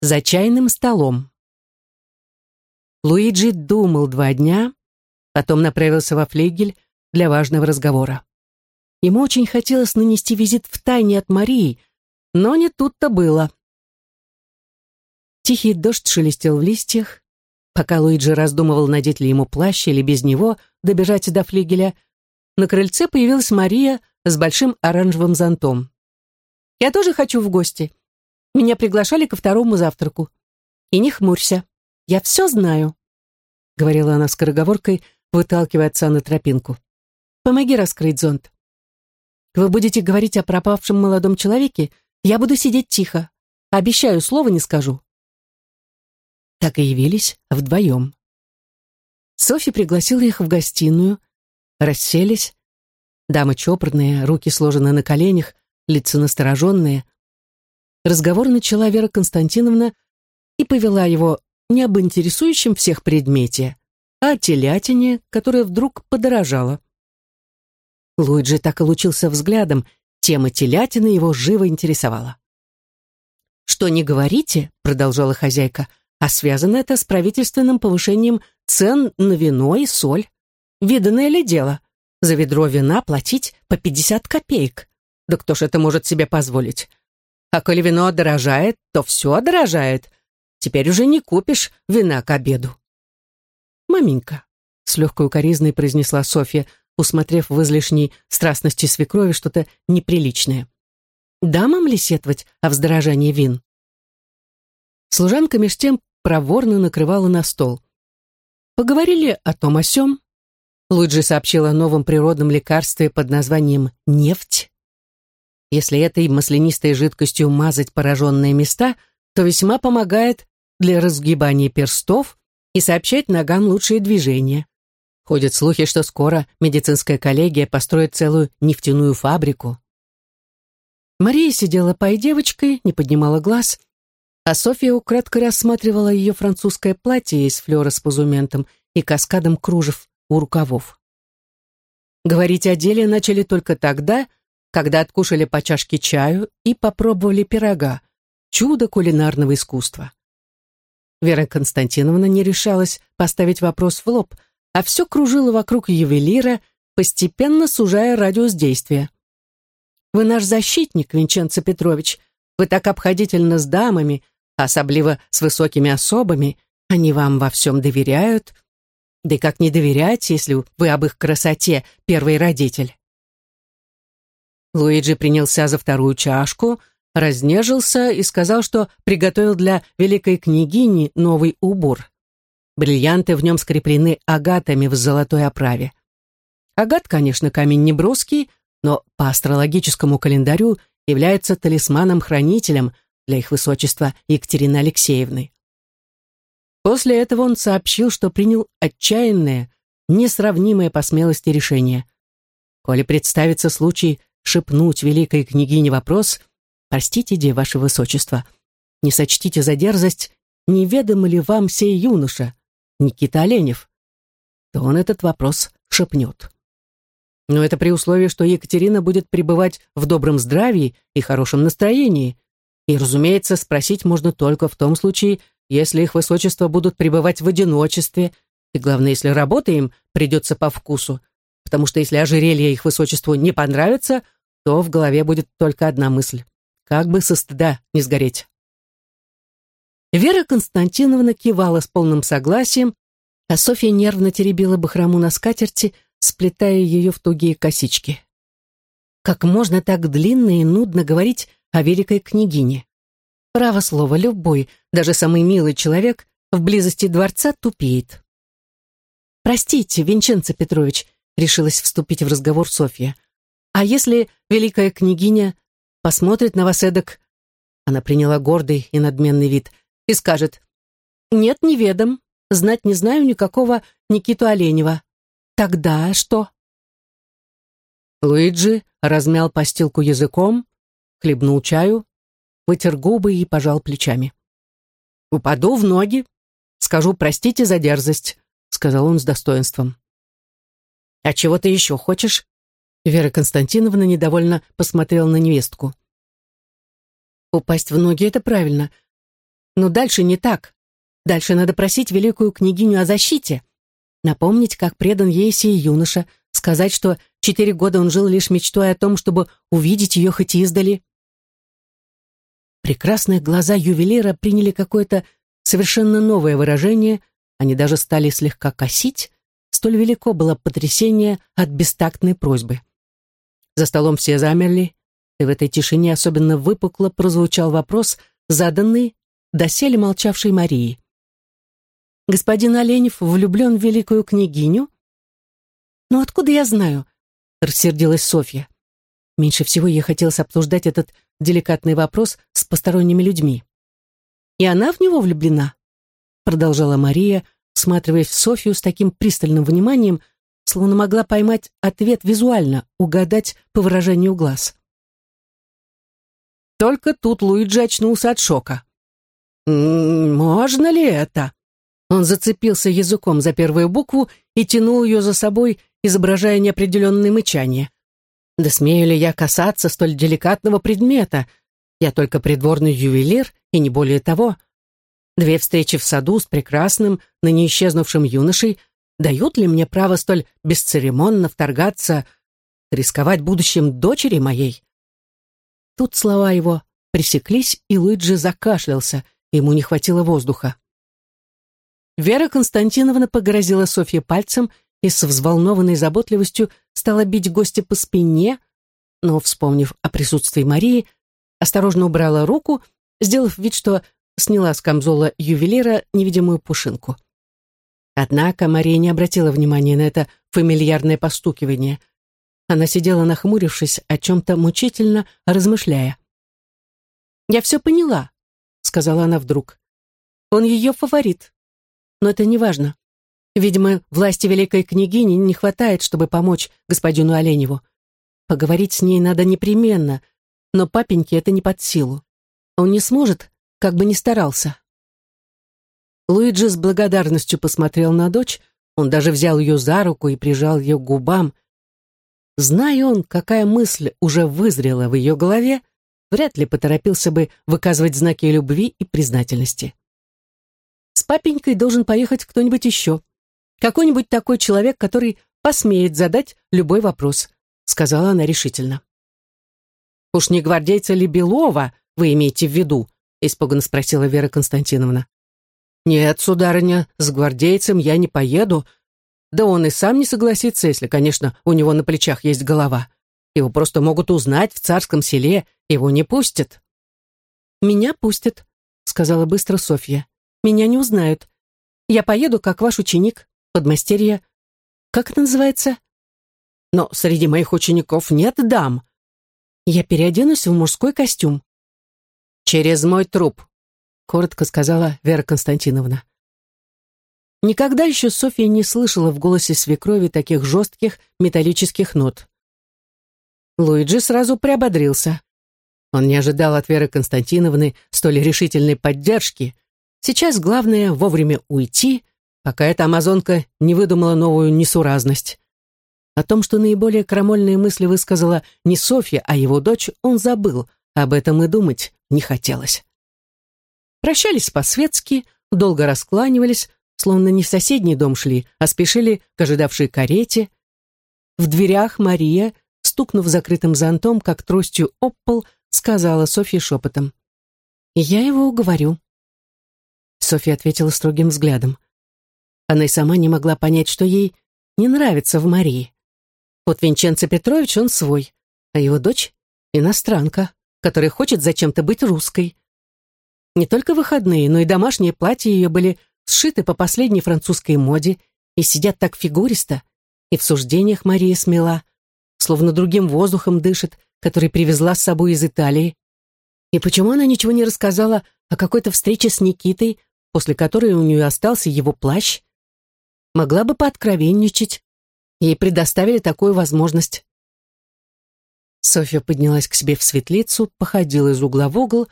за чайным столом. Луиджи думал два дня, потом направился во флигель для важного разговора. Ему очень хотелось нанести визит в тайне от Марии, но не тут-то было. Тихий дождь шелестел в листьях. Пока Луиджи раздумывал, надеть ли ему плащ или без него добежать до флигеля, на крыльце появилась Мария с большим оранжевым зонтом. «Я тоже хочу в гости. Меня приглашали ко второму завтраку. И не хмурься, я все знаю», — говорила она скороговоркой, выталкивая отца на тропинку. «Помоги раскрыть зонт. Вы будете говорить о пропавшем молодом человеке, я буду сидеть тихо. Обещаю, слова не скажу». Так и явились вдвоем. Софья пригласила их в гостиную, расселись. Дамы чопорные, руки сложены на коленях, лица настороженные. Разговор начала Вера Константиновна и повела его не об интересующем всех предмете, а о телятине, которая вдруг подорожала. Луиджи так и лучился взглядом, тема телятины его живо интересовала. «Что не говорите», — продолжала хозяйка, «а связано это с правительственным повышением цен на вино и соль. Виданное ли дело? За ведро вина платить по 50 копеек. Да кто ж это может себе позволить? А коли вино дорожает, то все дорожает. Теперь уже не купишь вина к обеду. «Маменька», — с легкой укоризной произнесла Софья, усмотрев в излишней страстности свекрови что-то неприличное. «Дамам ли сетовать о вздорожании вин?» Служанка меж тем проворно накрывала на стол. Поговорили о том о сём, Луиджи сообщил о новом природном лекарстве под названием «нефть». Если этой маслянистой жидкостью мазать пораженные места, то весьма помогает для разгибания перстов и сообщать ногам лучшие движения. Ходят слухи, что скоро медицинская коллегия построит целую нефтяную фабрику. Мария сидела пой девочкой, не поднимала глаз, а Софья украдкой рассматривала ее французское платье из флера с позументом и каскадом кружев у рукавов. Говорить о деле начали только тогда, когда откушали по чашке чаю и попробовали пирога, чудо кулинарного искусства. Вера Константиновна не решалась поставить вопрос в лоб, а все кружила вокруг ювелира, постепенно сужая радиус действия. «Вы наш защитник, Винченцо Петрович. Вы так обходительно с дамами, особливо с высокими особами. Они вам во всем доверяют, да и как не доверять, если вы об их красоте первый родитель? Луиджи принялся за вторую чашку, разнежился и сказал, что приготовил для великой княгини новый убор. Бриллианты в нем скреплены агатами в золотой оправе. Агат, конечно, камень не броский, но по астрологическому календарю является талисманом-хранителем для их высочества Екатерины Алексеевны. После этого он сообщил, что принял отчаянное, несравнимое по смелости решение. Коли представится случай шепнуть великой княгине вопрос, «Простите, де, ваше высочество, не сочтите за дерзость, неведом ли вам сей юноша, Никита Оленев?» то он этот вопрос шепнет. Но это при условии, что Екатерина будет пребывать в добром здравии и хорошем настроении. И, разумеется, спросить можно только в том случае, если их высочество будут пребывать в одиночестве, и главное, если работа им придется по вкусу, потому что если ожерелье их высочеству не понравится, то в голове будет только одна мысль — как бы со стыда не сгореть. Вера Константиновна кивала с полным согласием, а Софья нервно теребила бахрому на скатерти, сплетая ее в тугие косички. Как можно так длинно и нудно говорить о великой княгине? Право слово, любой, даже самый милый человек в близости дворца тупеет. «Простите, Винченцо Петрович», — решилась вступить в разговор Софья. «А если великая княгиня посмотрит на вас эдак...» Она приняла гордый и надменный вид и скажет, «Нет, неведом, знать не знаю никакого Никиту Оленева. Тогда что?» Луиджи размял постилку языком, хлебнул чаю, вытер губы и пожал плечами. «Упаду в ноги, скажу простите за дерзость», — сказал он с достоинством. «А чего ты еще хочешь?» Вера Константиновна недовольно посмотрела на невестку. «Упасть в ноги — это правильно. Но дальше не так. Дальше надо просить великую княгиню о защите. Напомнить, как предан ей сей юноша, сказать, что четыре года он жил лишь мечтой о том, чтобы увидеть ее хоть издали. Прекрасные глаза ювелира приняли какое-то совершенно новое выражение, они даже стали слегка косить, столь велико было потрясение от бестактной просьбы. За столом все замерли, и в этой тишине особенно выпукло прозвучал вопрос, заданный доселе молчавшей Марии. «Господин Оленев влюблен в великую княгиню?» «Ну откуда я знаю?» — рассердилась Софья. Меньше всего ей хотелось обсуждать этот деликатный вопрос с посторонними людьми. «И она в него влюблена?» — продолжала Мария, всматриваясь в Софью с таким пристальным вниманием, словно могла поймать ответ визуально, угадать по выражению глаз. Только тут Луиджи очнулся от шока. «Можно ли это?» Он зацепился языком за первую букву и тянул ее за собой, изображая неопределенное мычание. «Да смею ли я касаться столь деликатного предмета? Я только придворный ювелир, и не более того. Две встречи в саду с прекрасным, ныне исчезнувшим юношей дают ли мне право столь бесцеремонно вторгаться, рисковать будущим дочери моей?» Тут слова его пресеклись, и Луиджи закашлялся, ему не хватило воздуха. Вера Константиновна погрозила Софье пальцем и с взволнованной заботливостью стала бить гостя по спине, но, вспомнив о присутствии Марии, осторожно убрала руку, сделав вид, что сняла с камзола ювелира невидимую пушинку. Однако Мария не обратила внимания на это фамильярное постукивание — она сидела нахмурившись, о чем-то мучительно размышляя. «Я все поняла», — сказала она вдруг. «Он ее фаворит. Но это не важно. Видимо, власти великой княгини не хватает, чтобы помочь господину Оленеву. Поговорить с ней надо непременно, но папеньке это не под силу. Он не сможет, как бы ни старался». Луиджи с благодарностью посмотрел на дочь, он даже взял ее за руку и прижал ее к губам, Зная он, какая мысль уже вызрела в ее голове, вряд ли поторопился бы выказывать знаки любви и признательности. С папенькой должен поехать кто-нибудь еще. Какой-нибудь такой человек, который посмеет задать любой вопрос, сказала она решительно. «Уж не гвардейца ли Белова вы имеете в виду?» испуганно спросила Вера Константиновна. «Нет, сударыня, с гвардейцем я не поеду, да он и сам не согласится, если, конечно, у него на плечах есть голова. Его просто могут узнать в царском селе, его не пустят. «Меня пустят», — сказала быстро Софья. «Меня не узнают. Я поеду, как ваш ученик, подмастерье. Как это называется?» «Но среди моих учеников нет дам. Я переоденусь в мужской костюм». «Через мой труп», — коротко сказала Вера Константиновна. Никогда еще Софья не слышала в голосе свекрови таких жестких металлических нот. Луиджи сразу приободрился. Он не ожидал от Веры Константиновны столь решительной поддержки. Сейчас главное вовремя уйти, пока эта амазонка не выдумала новую несуразность. О том, что наиболее крамольные мысли высказала не Софья, а его дочь, он забыл. Об этом и думать не хотелось. Прощались по-светски, долго раскланивались, словно не в соседний дом шли, а спешили к ожидавшей карете. В дверях Мария, стукнув закрытым зонтом, как тростью об пол, сказала Софье шепотом. «Я его уговорю». Софья ответила строгим взглядом. Она и сама не могла понять, что ей не нравится в Марии. Вот Винченцо Петрович, он свой, а его дочь — иностранка, которая хочет зачем-то быть русской. Не только выходные, но и домашние платья ее были сшиты по последней французской моде и сидят так фигуристо, и в суждениях Мария смела, словно другим воздухом дышит, который привезла с собой из Италии. И почему она ничего не рассказала о какой-то встрече с Никитой, после которой у нее остался его плащ? Могла бы пооткровенничать. Ей предоставили такую возможность. Софья поднялась к себе в светлицу, походила из угла в угол,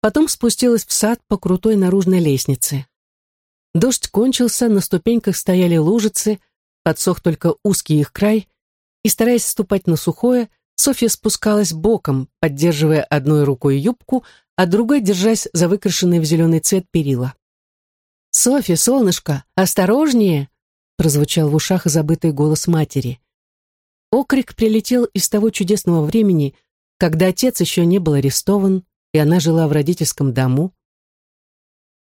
потом спустилась в сад по крутой наружной лестнице. Дождь кончился, на ступеньках стояли лужицы, подсох только узкий их край, и, стараясь ступать на сухое, Софья спускалась боком, поддерживая одной рукой юбку, а другой держась за выкрашенный в зеленый цвет перила. «Софья, солнышко, осторожнее!» прозвучал в ушах забытый голос матери. Окрик прилетел из того чудесного времени, когда отец еще не был арестован, и она жила в родительском дому.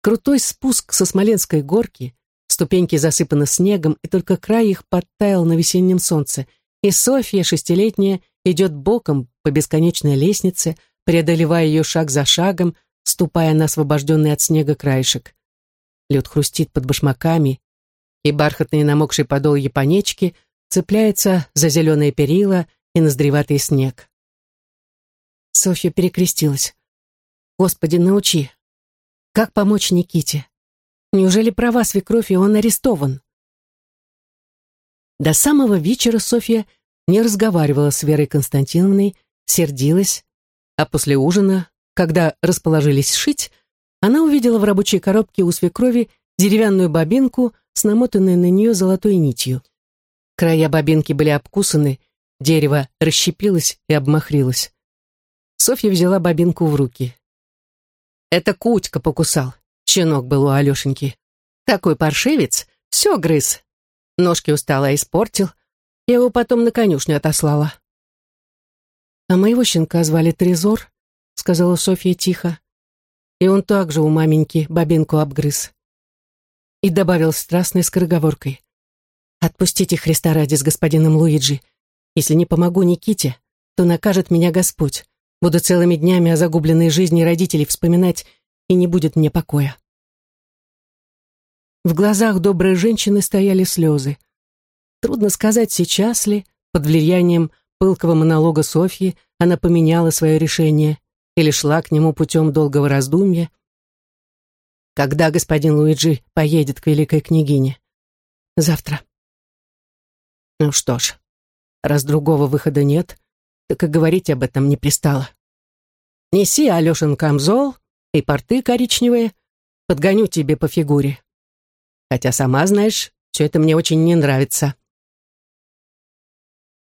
Крутой спуск со Смоленской горки, ступеньки засыпаны снегом, и только край их подтаял на весеннем солнце, и Софья, шестилетняя, идет боком по бесконечной лестнице, преодолевая ее шаг за шагом, ступая на освобожденный от снега краешек. Лед хрустит под башмаками, и бархатный намокший подол японечки цепляется за зеленые перила и ноздреватый снег. Софья перекрестилась. «Господи, научи! Как помочь Никите? Неужели права свекровь, и он арестован?» До самого вечера Софья не разговаривала с Верой Константиновной, сердилась, а после ужина, когда расположились шить, она увидела в рабочей коробке у свекрови деревянную бобинку с намотанной на нее золотой нитью. Края бобинки были обкусаны, дерево расщепилось и обмахрилось. Софья взяла бобинку в руки. Это Кутька покусал. Щенок был у Алешеньки. Такой паршивец, все грыз. Ножки устала испортил. Я его потом на конюшню отослала. «А моего щенка звали Трезор», — сказала Софья тихо. И он также у маменьки бобинку обгрыз и добавил страстной скороговоркой. «Отпустите Христа ради с господином Луиджи. Если не помогу Никите, то накажет меня Господь. Буду целыми днями о загубленной жизни родителей вспоминать, и не будет мне покоя». В глазах доброй женщины стояли слезы. Трудно сказать, сейчас ли, под влиянием пылкого монолога Софьи, она поменяла свое решение или шла к нему путем долгого раздумья, когда господин Луиджи поедет к великой княгине? Завтра. Ну что ж, раз другого выхода нет, так и говорить об этом не пристало. Неси, Алешин, камзол и порты коричневые, подгоню тебе по фигуре. Хотя сама знаешь, все это мне очень не нравится.